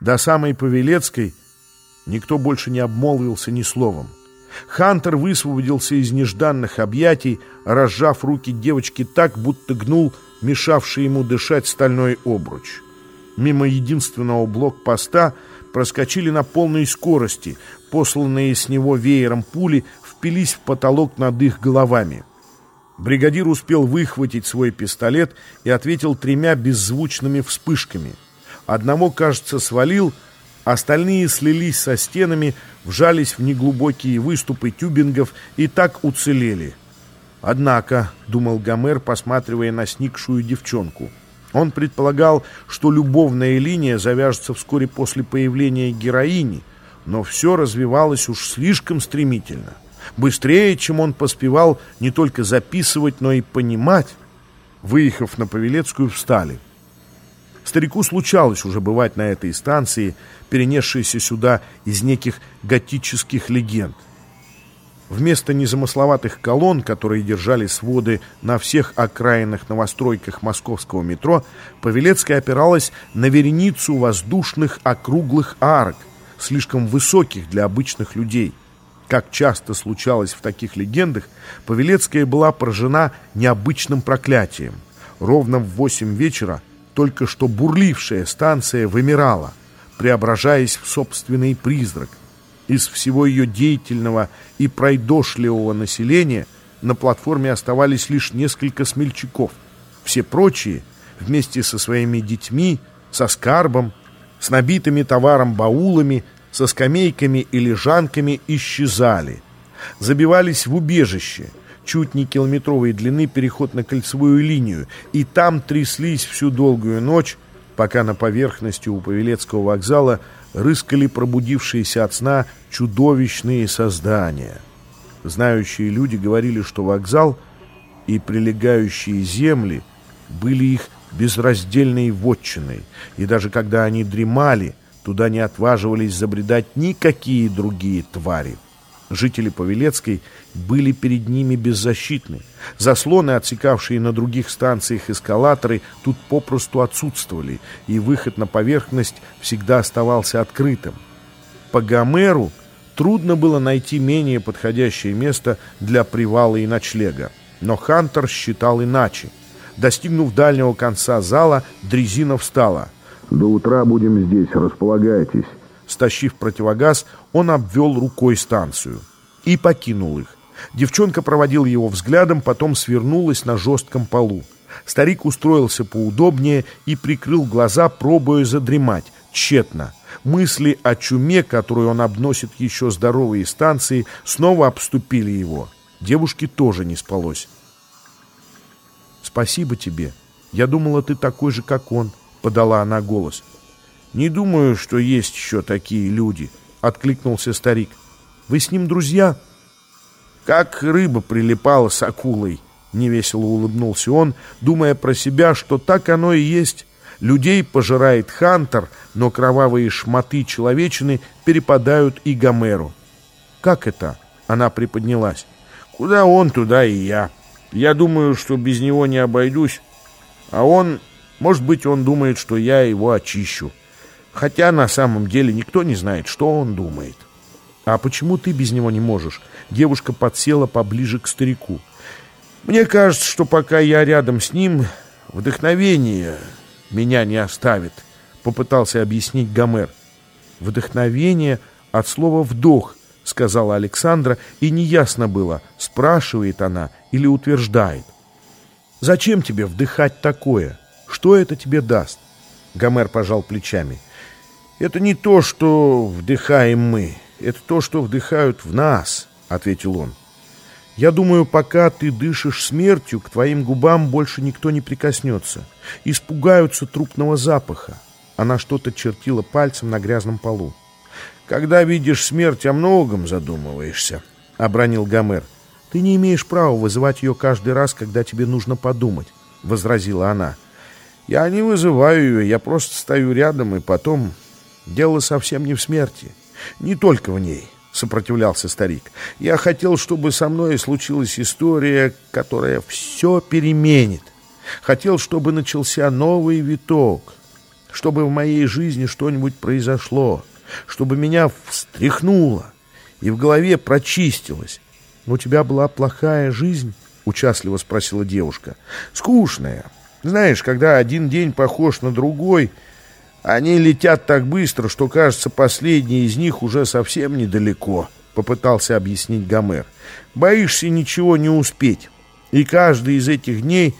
До самой Павелецкой никто больше не обмолвился ни словом. Хантер высвободился из нежданных объятий, разжав руки девочки так, будто гнул мешавший ему дышать стальной обруч. Мимо единственного блокпоста проскочили на полной скорости, посланные с него веером пули впились в потолок над их головами. Бригадир успел выхватить свой пистолет и ответил тремя беззвучными вспышками. Одного, кажется, свалил, остальные слились со стенами, вжались в неглубокие выступы тюбингов и так уцелели. Однако, думал Гомер, посматривая на сникшую девчонку, он предполагал, что любовная линия завяжется вскоре после появления героини, но все развивалось уж слишком стремительно быстрее, чем он поспевал не только записывать, но и понимать. Выехав на Павелецкую, встали. Старику случалось уже бывать на этой станции, перенесшейся сюда из неких готических легенд. Вместо незамысловатых колонн, которые держали своды на всех окраинных новостройках московского метро, Павелецкая опиралась на вереницу воздушных округлых арок, слишком высоких для обычных людей. Как часто случалось в таких легендах, Павелецкая была поражена необычным проклятием. Ровно в восемь вечера только что бурлившая станция вымирала, преображаясь в собственный призрак. Из всего ее деятельного и пройдошливого населения на платформе оставались лишь несколько смельчаков. Все прочие, вместе со своими детьми, со скарбом, с набитыми товаром баулами, со скамейками и лежанками исчезали. Забивались в убежище, чуть не километровой длины переход на кольцевую линию, и там тряслись всю долгую ночь, пока на поверхности у Павелецкого вокзала рыскали пробудившиеся от сна чудовищные создания. Знающие люди говорили, что вокзал и прилегающие земли были их безраздельной вотчиной, и даже когда они дремали, Туда не отваживались забредать никакие другие твари. Жители Павелецкой были перед ними беззащитны. Заслоны, отсекавшие на других станциях эскалаторы, тут попросту отсутствовали, и выход на поверхность всегда оставался открытым. По Гомеру трудно было найти менее подходящее место для привала и ночлега. Но Хантер считал иначе. Достигнув дальнего конца зала, дрезина встала – до утра будем здесь, располагайтесь. Стащив противогаз, он обвел рукой станцию и покинул их. Девчонка проводила его взглядом, потом свернулась на жестком полу. Старик устроился поудобнее и прикрыл глаза, пробуя задремать. Тщетно. Мысли о чуме, которую он обносит еще здоровые станции, снова обступили его. Девушке тоже не спалось. «Спасибо тебе. Я думала, ты такой же, как он. — подала она голос. «Не думаю, что есть еще такие люди», — откликнулся старик. «Вы с ним друзья?» «Как рыба прилипала с акулой», — невесело улыбнулся он, думая про себя, что так оно и есть. Людей пожирает Хантер, но кровавые шматы человечины перепадают и Гомеру. «Как это?» — она приподнялась. «Куда он, туда и я. Я думаю, что без него не обойдусь. А он может быть, он думает, что я его очищу. Хотя на самом деле никто не знает, что он думает. А почему ты без него не можешь? Девушка подсела поближе к старику. Мне кажется, что пока я рядом с ним, вдохновение меня не оставит, попытался объяснить Гомер. Вдохновение от слова «вдох», сказала Александра, и неясно было, спрашивает она или утверждает. Зачем тебе вдыхать такое? Что это тебе даст? Гомер пожал плечами. Это не то, что вдыхаем мы. Это то, что вдыхают в нас, ответил он. Я думаю, пока ты дышишь смертью, к твоим губам больше никто не прикоснется. Испугаются трупного запаха. Она что-то чертила пальцем на грязном полу. Когда видишь смерть, о многом задумываешься, — обронил Гомер. Ты не имеешь права вызывать ее каждый раз, когда тебе нужно подумать, — возразила она. — я не вызываю ее, я просто стою рядом, и потом... Дело совсем не в смерти. Не только в ней, сопротивлялся старик. Я хотел, чтобы со мной случилась история, которая все переменит. Хотел, чтобы начался новый виток. чтобы в моей жизни что-нибудь произошло, чтобы меня встряхнуло и в голове прочистилось. «У тебя была плохая жизнь?» — участливо спросила девушка. «Скучная. Знаешь, когда один день похож на другой, они летят так быстро, что, кажется, последний из них уже совсем недалеко», — попытался объяснить Гомер. «Боишься ничего не успеть, и каждый из этих дней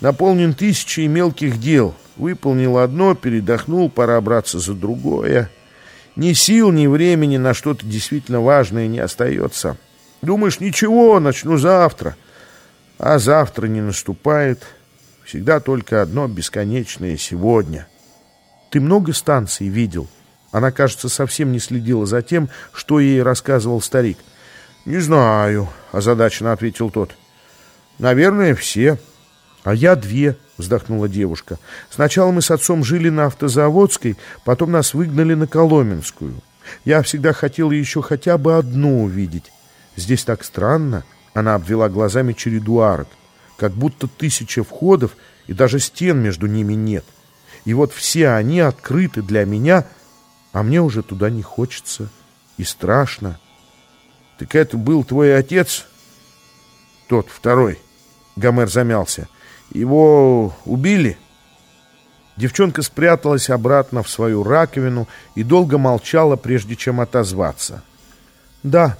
наполнен тысячей мелких дел. Выполнил одно, передохнул, пора браться за другое. Ни сил, ни времени на что-то действительно важное не остается». Думаешь, ничего, начну завтра. А завтра не наступает. Всегда только одно бесконечное сегодня. Ты много станций видел? Она, кажется, совсем не следила за тем, что ей рассказывал старик. «Не знаю», — озадаченно ответил тот. «Наверное, все». «А я две», — вздохнула девушка. «Сначала мы с отцом жили на автозаводской, потом нас выгнали на Коломенскую. Я всегда хотела еще хотя бы одну увидеть. Здесь так странно. Она обвела глазами череду арок. Как будто тысяча входов, и даже стен между ними нет. И вот все они открыты для меня, а мне уже туда не хочется. И страшно. Так это был твой отец? Тот, второй. Гомер замялся. Его убили? Девчонка спряталась обратно в свою раковину и долго молчала, прежде чем отозваться. «Да»,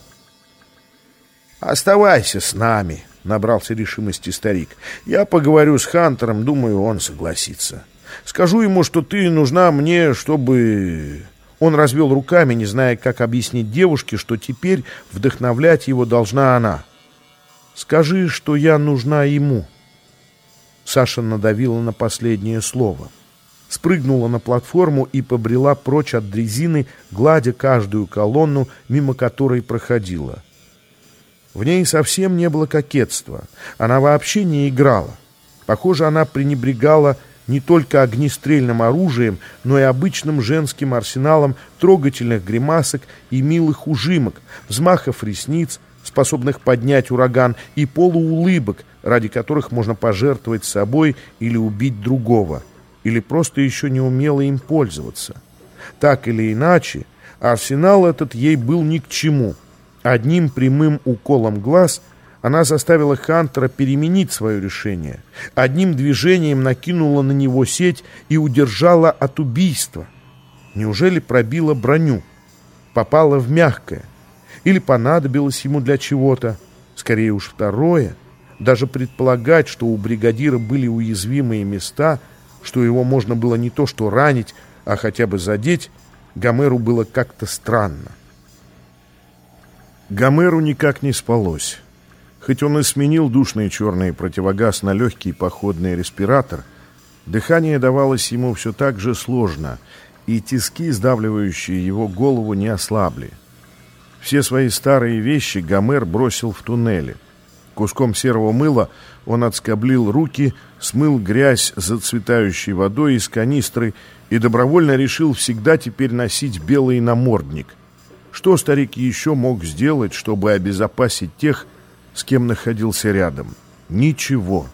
«Оставайся с нами», — набрался решимости старик. «Я поговорю с Хантером, думаю, он согласится. Скажу ему, что ты нужна мне, чтобы...» Он развел руками, не зная, как объяснить девушке, что теперь вдохновлять его должна она. «Скажи, что я нужна ему». Саша надавила на последнее слово. Спрыгнула на платформу и побрела прочь от дрезины, гладя каждую колонну, мимо которой проходила. В ней совсем не было кокетства. Она вообще не играла. Похоже, она пренебрегала не только огнестрельным оружием, но и обычным женским арсеналом трогательных гримасок и милых ужимок, взмахов ресниц, способных поднять ураган, и полуулыбок, ради которых можно пожертвовать собой или убить другого, или просто еще не умело им пользоваться. Так или иначе, арсенал этот ей был ни к чему – Одним прямым уколом глаз она заставила Хантера переменить свое решение. Одним движением накинула на него сеть и удержала от убийства. Неужели пробила броню? Попала в мягкое? Или понадобилось ему для чего-то? Скорее уж второе. Даже предполагать, что у бригадира были уязвимые места, что его можно было не то что ранить, а хотя бы задеть, Гомеру было как-то странно. Гомеру никак не спалось. Хоть он и сменил душный черный противогаз на легкий походный респиратор, дыхание давалось ему все так же сложно, и тиски, сдавливающие его голову, не ослабли. Все свои старые вещи Гомер бросил в туннеле. Куском серого мыла он отскоблил руки, смыл грязь зацветающей водой из канистры и добровольно решил всегда теперь носить белый намордник – что старик еще мог сделать, чтобы обезопасить тех, с кем находился рядом? Ничего.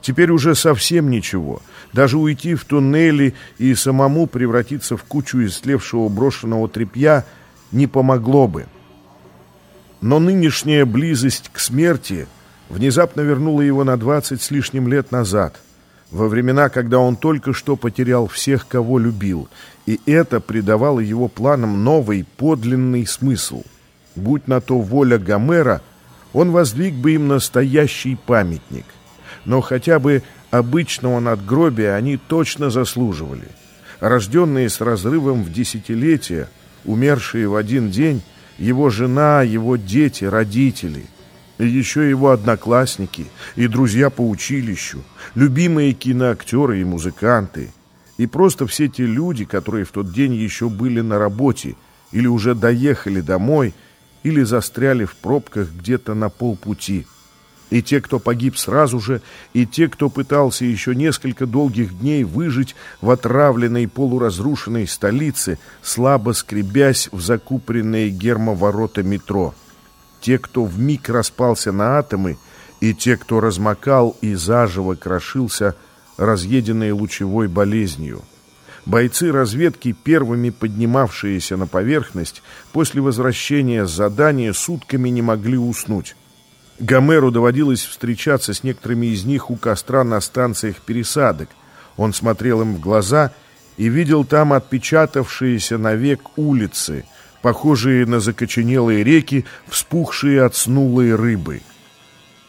Теперь уже совсем ничего. Даже уйти в туннели и самому превратиться в кучу истлевшего брошенного тряпья не помогло бы. Но нынешняя близость к смерти внезапно вернула его на двадцать с лишним лет назад – во времена, когда он только что потерял всех, кого любил, и это придавало его планам новый, подлинный смысл. Будь на то воля Гомера, он воздвиг бы им настоящий памятник. Но хотя бы обычного надгробия они точно заслуживали. Рожденные с разрывом в десятилетия, умершие в один день, его жена, его дети, родители – и еще его одноклассники и друзья по училищу, любимые киноактеры и музыканты, и просто все те люди, которые в тот день еще были на работе или уже доехали домой, или застряли в пробках где-то на полпути. И те, кто погиб сразу же, и те, кто пытался еще несколько долгих дней выжить в отравленной полуразрушенной столице, слабо скребясь в закупоренные гермоворота метро те, кто вмиг распался на атомы, и те, кто размокал и заживо крошился, разъеденные лучевой болезнью. Бойцы разведки, первыми поднимавшиеся на поверхность, после возвращения с задания сутками не могли уснуть. Гомеру доводилось встречаться с некоторыми из них у костра на станциях пересадок. Он смотрел им в глаза и видел там отпечатавшиеся навек улицы, похожие на закоченелые реки, вспухшие от снулой рыбы.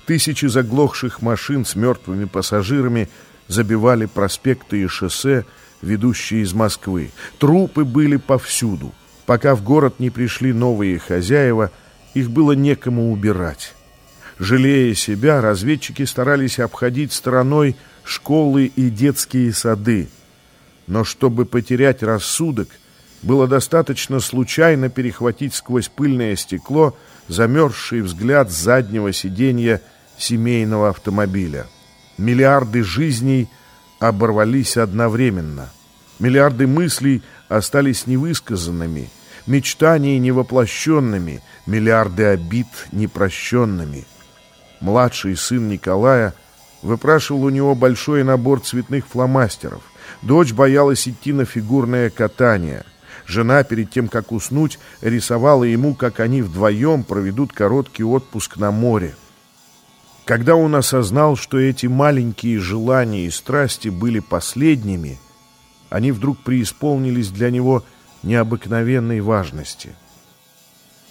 Тысячи заглохших машин с мертвыми пассажирами забивали проспекты и шоссе, ведущие из Москвы. Трупы были повсюду. Пока в город не пришли новые хозяева, их было некому убирать. Жалея себя, разведчики старались обходить стороной школы и детские сады. Но чтобы потерять рассудок, было достаточно случайно перехватить сквозь пыльное стекло замерзший взгляд заднего сиденья семейного автомобиля. Миллиарды жизней оборвались одновременно. Миллиарды мыслей остались невысказанными, мечтаний невоплощенными, миллиарды обид непрощенными. Младший сын Николая выпрашивал у него большой набор цветных фломастеров. Дочь боялась идти на фигурное катание. Жена, перед тем, как уснуть, рисовала ему, как они вдвоем проведут короткий отпуск на море. Когда он осознал, что эти маленькие желания и страсти были последними, они вдруг преисполнились для него необыкновенной важности.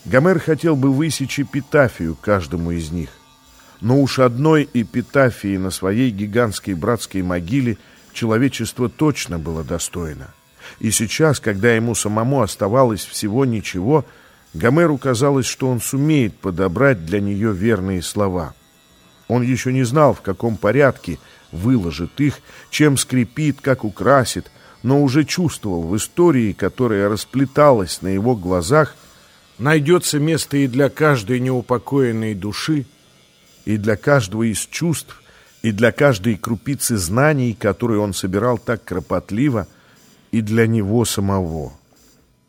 Гомер хотел бы высечь эпитафию каждому из них, но уж одной эпитафии на своей гигантской братской могиле человечество точно было достойно. И сейчас, когда ему самому оставалось всего ничего, Гомеру казалось, что он сумеет подобрать для нее верные слова – он еще не знал, в каком порядке выложит их, чем скрипит, как украсит, но уже чувствовал в истории, которая расплеталась на его глазах, найдется место и для каждой неупокоенной души, и для каждого из чувств, и для каждой крупицы знаний, которые он собирал так кропотливо, и для него самого.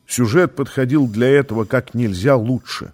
Сюжет подходил для этого как нельзя лучше.